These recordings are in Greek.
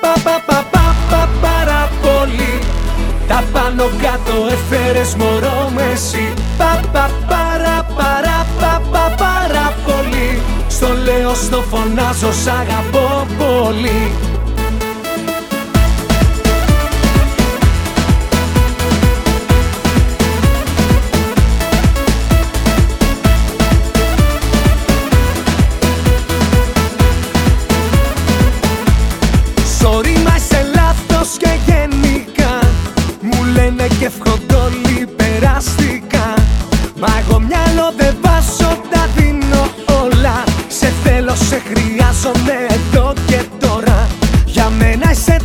Παρα πα πα πα πα πα πάρα πολύ Τα πάνω κάτω έφερες μωρό με εσύ. Πα πα παρα παρα πα πα πάρα πολύ Στο λέω στο φωνάζω σ' αγαπώ πολύ και ευχοντόλοι περάστηκα Μα εγώ μυαλό δεν βάζω τα δίνω όλα. Σε θέλω, σε χρειάζομαι εδώ και τώρα. Για μένα είσαι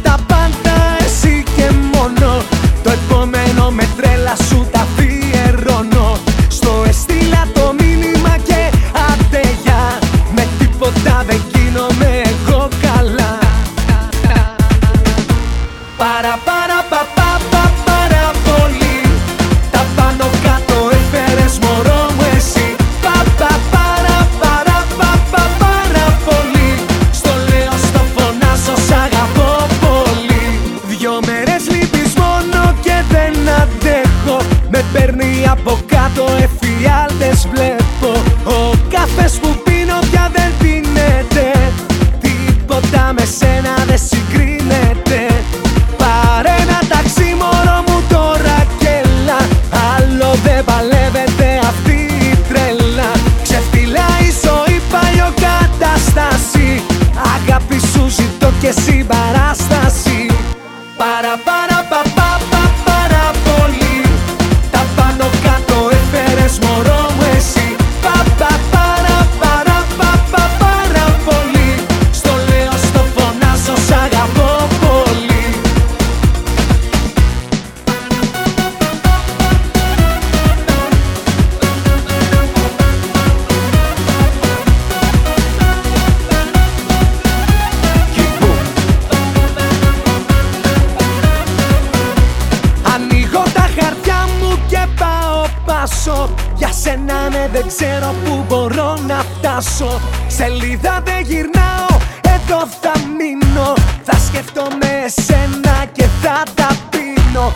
σένα δεν συγκρίνεται. Πάρε ένα ταξί μωρό μου τώρα και έλα. Άλλο δεν παλεύεται αυτή η τρέλα. Ξεφτυλάει ζωή παλιό κατάσταση. Αγάπη σου ζητώ και συμπαράσταση. Παρα σένα ναι δεν ξέρω που μπορώ να φτάσω. Σελίδα δεν γυρνάω, εδώ θα μείνω. Θα σκεφτόμαι εσένα και θα τα πίνω